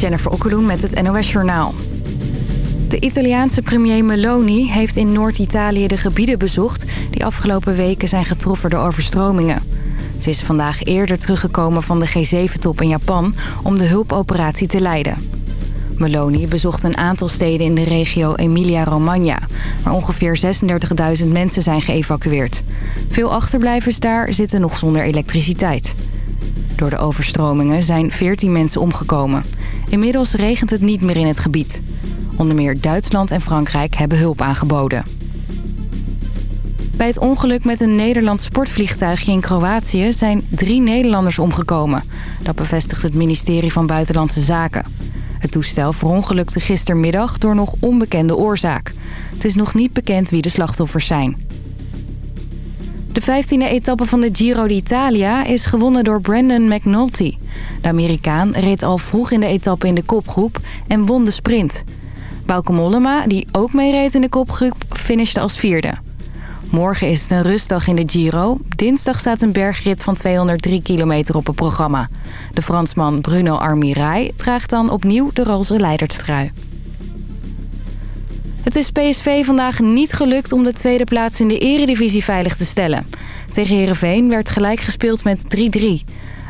Jennifer Okkeloen met het NOS Journaal. De Italiaanse premier Meloni heeft in Noord-Italië de gebieden bezocht... die afgelopen weken zijn getroffen door overstromingen. Ze is vandaag eerder teruggekomen van de G7-top in Japan... om de hulpoperatie te leiden. Meloni bezocht een aantal steden in de regio Emilia-Romagna... waar ongeveer 36.000 mensen zijn geëvacueerd. Veel achterblijvers daar zitten nog zonder elektriciteit. Door de overstromingen zijn 14 mensen omgekomen. Inmiddels regent het niet meer in het gebied. Onder meer Duitsland en Frankrijk hebben hulp aangeboden. Bij het ongeluk met een Nederlands sportvliegtuigje in Kroatië... zijn drie Nederlanders omgekomen. Dat bevestigt het ministerie van Buitenlandse Zaken. Het toestel verongelukte gistermiddag door nog onbekende oorzaak. Het is nog niet bekend wie de slachtoffers zijn. De 15e etappe van de Giro d'Italia is gewonnen door Brandon McNulty. De Amerikaan reed al vroeg in de etappe in de kopgroep en won de sprint. Bauke Mollema, die ook meereed in de kopgroep, finishte als vierde. Morgen is het een rustdag in de Giro. Dinsdag staat een bergrit van 203 kilometer op het programma. De Fransman Bruno Armirail draagt dan opnieuw de roze leiderstrui. Het is PSV vandaag niet gelukt om de tweede plaats in de eredivisie veilig te stellen. Tegen Heerenveen werd gelijk gespeeld met 3-3.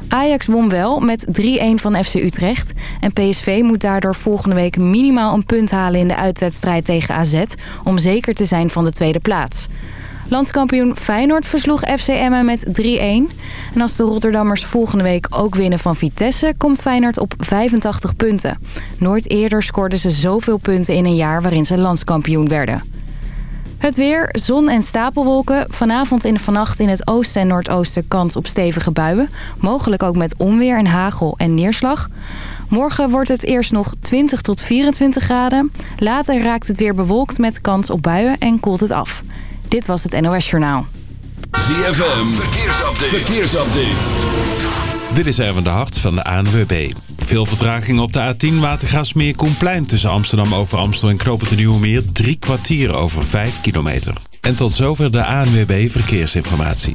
Ajax won wel met 3-1 van FC Utrecht. En PSV moet daardoor volgende week minimaal een punt halen in de uitwedstrijd tegen AZ... om zeker te zijn van de tweede plaats. Landskampioen Feyenoord versloeg FC Emmen met 3-1. En als de Rotterdammers volgende week ook winnen van Vitesse... komt Feyenoord op 85 punten. Nooit eerder scoorden ze zoveel punten in een jaar waarin ze landskampioen werden. Het weer, zon en stapelwolken. Vanavond en vannacht in het oosten en noordoosten kans op stevige buien. Mogelijk ook met onweer en hagel en neerslag. Morgen wordt het eerst nog 20 tot 24 graden. Later raakt het weer bewolkt met kans op buien en koelt het af. Dit was het NOS Journaal. ZFM, verkeersupdate. verkeersupdate. Dit is Erwin de Hart van de ANWB. Veel vertraging op de A10 Watergaasmeer Koenplein tussen Amsterdam over Amstel en Knopen de Nieuwe Meer. Drie kwartier over vijf kilometer. En tot zover de ANWB Verkeersinformatie.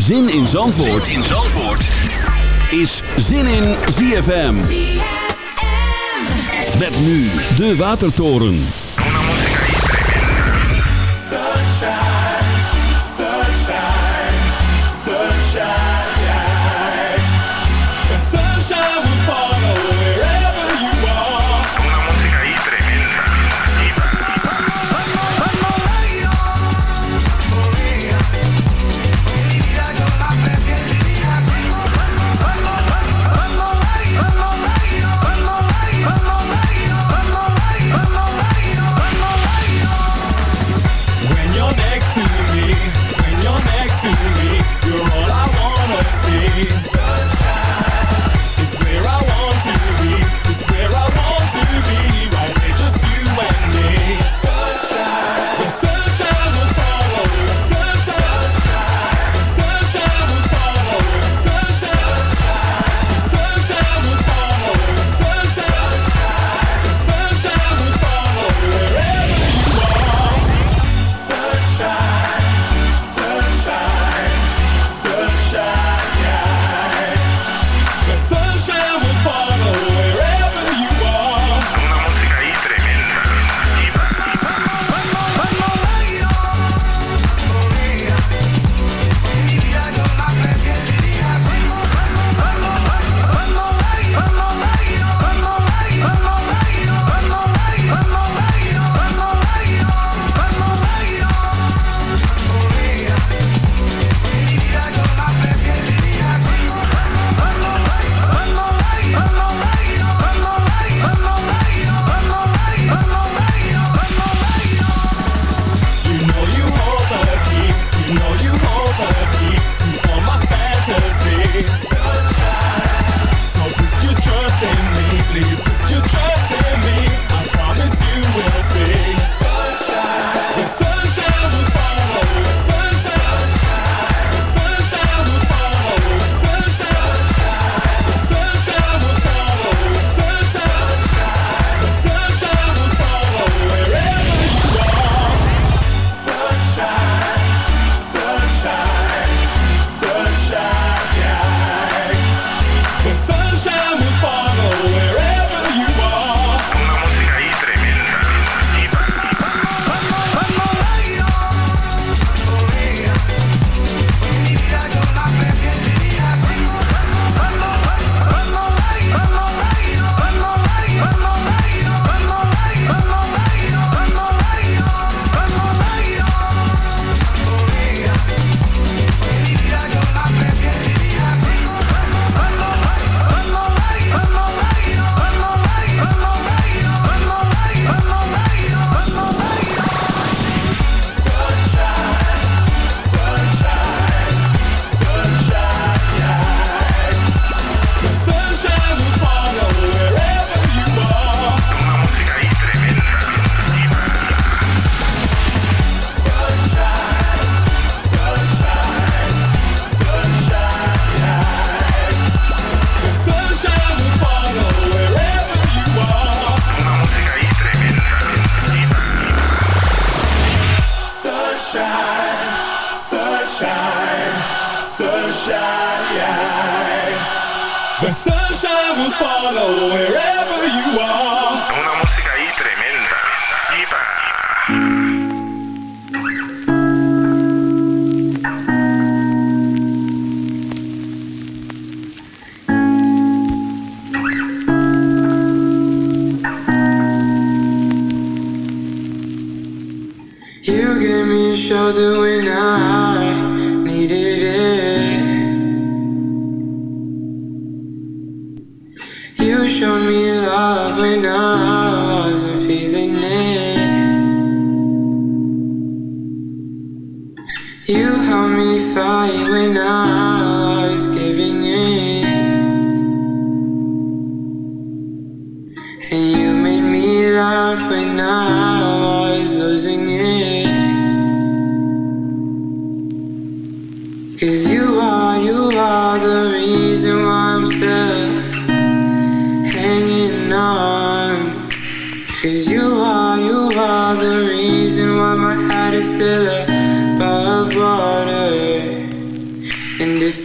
Zin in Zandvoort, zin in Zandvoort. is Zin in ZFM. Met nu de Watertoren.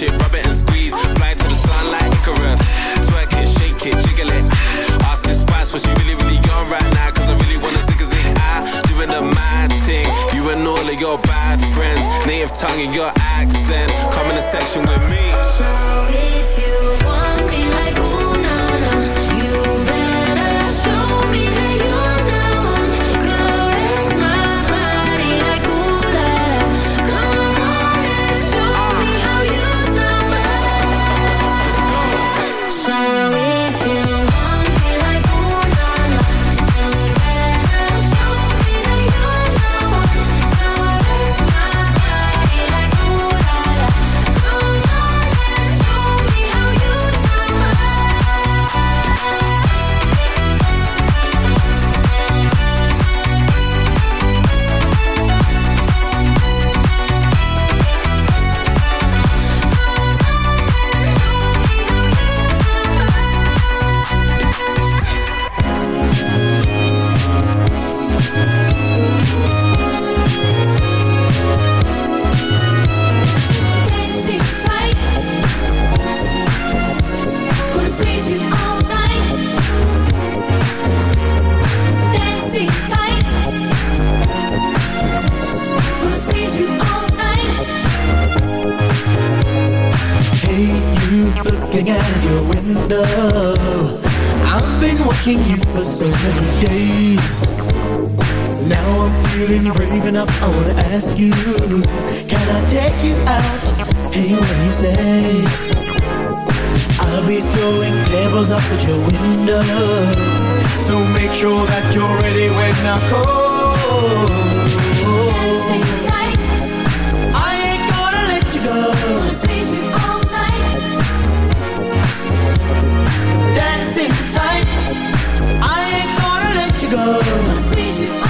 Touch it, rub it and squeeze. Fly to the sun like Icarus. Twerk it, shake it, jiggle it. Ask this spice what she really, really on right now. Cause I really wanna zig a zig. I doing the mad thing. You and all of your bad friends. Native tongue and your accent. Come in the section with me. So if you brave enough, I wanna ask you Can I take you out? Hey, what do you say? I'll be throwing pebbles up at your window So make sure that you're ready when I call Dancing tight, I ain't gonna let you go you all night. Dancing tight I ain't gonna let you go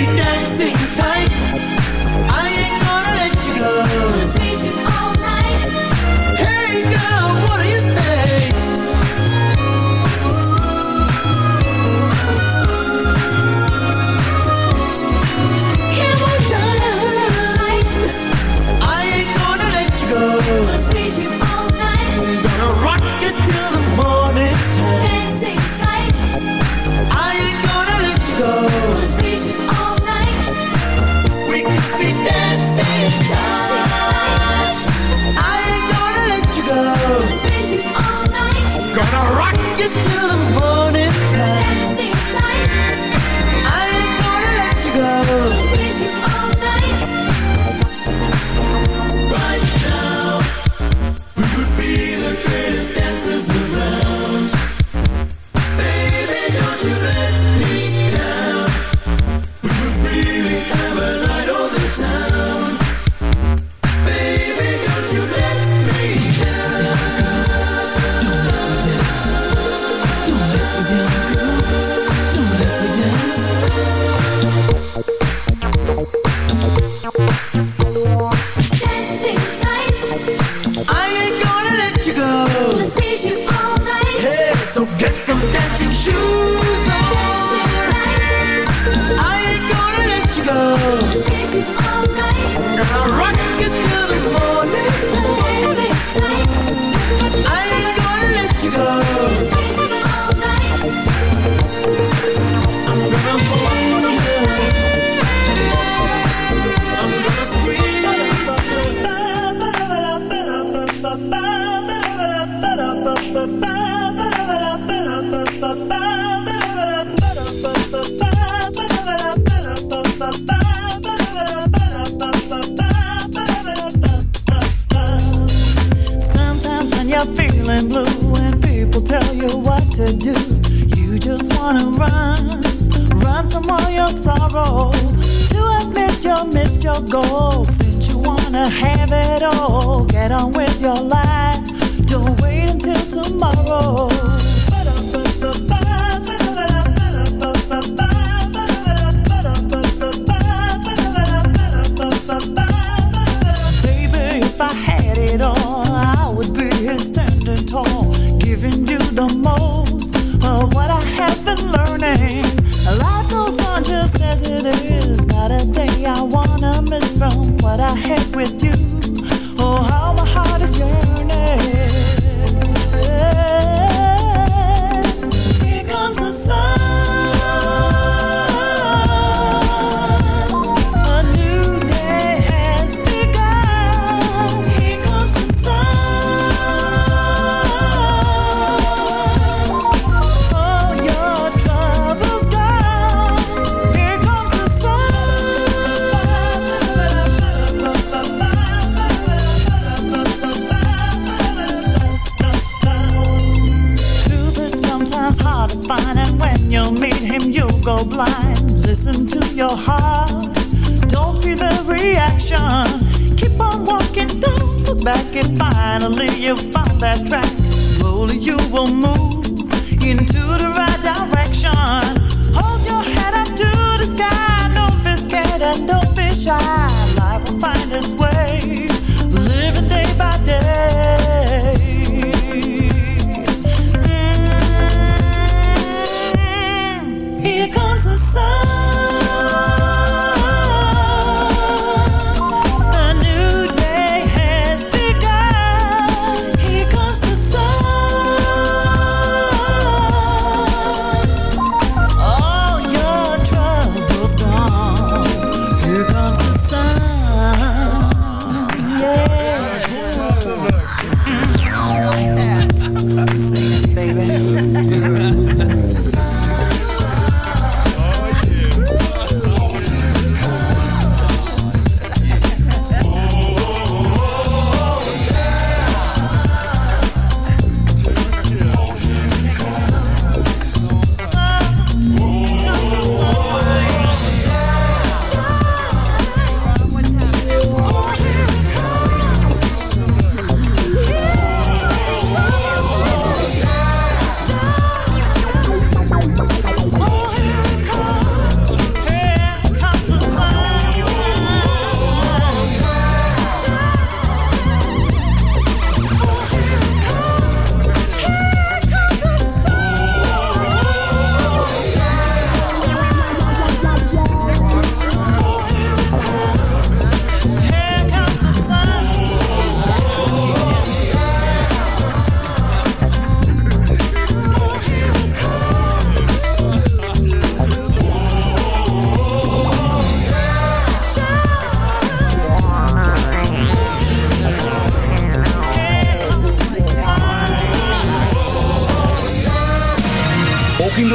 be dancing rock it till the morning time. what I had with you.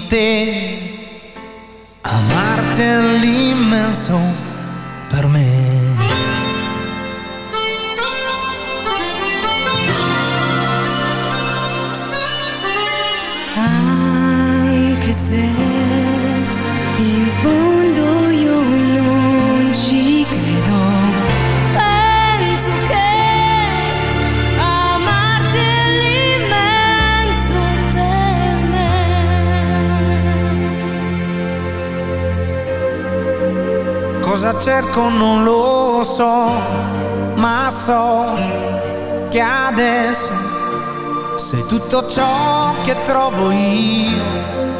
manter. Sei tutto ciò che trovo io.